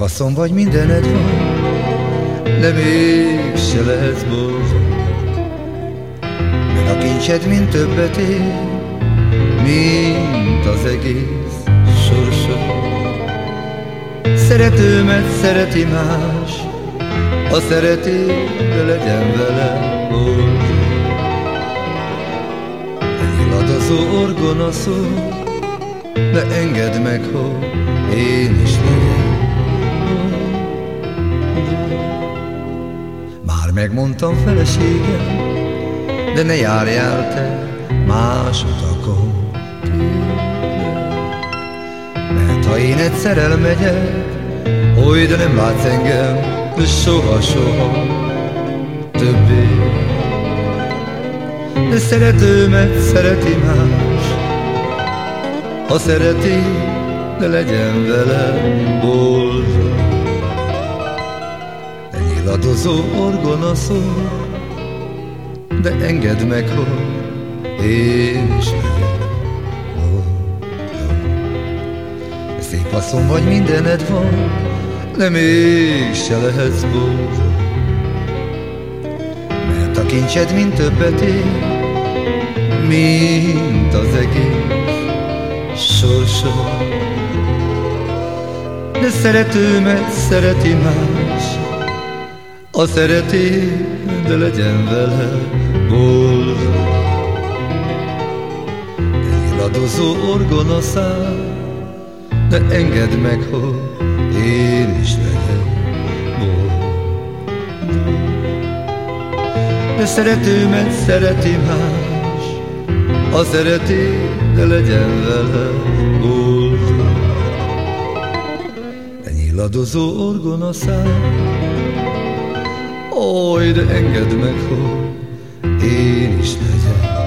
haszon vagy mindened van, de mégse lehetsz boldog. Mert a kincsed mind többet ér, mint az egész sorsod. Szeretőmet szereti más, a szereti, de legyen vele boldog. Nyiladozó orgona szól, de engedd meg, hogy én is legyek. Már megmondtam feleségem, de ne járjál te más utakon. Mert ha én egyszer elmegyek, hogy de nem látsz engem, soha-soha többé. De szeretőmet szereti más, ha szereti, de legyen vele boldog. Illadozó orgona szól, de engedd meg, hogy boldog. Szép haszon vagy mindened van, de mégse lehetsz boldog. Mert a kincsed mint többet ér, mint az egész sorsod. De szeretőmet szereti más, a szereti, legyen vele boldog. De illadozó orgona száll, de engedd meg, hogy én is legyek boldog. De szeretőmet szereti más, a szereti, legyen vele boldog. De nyiladozó orgona szám, Oly, de engedd meg, hogy én is legyek.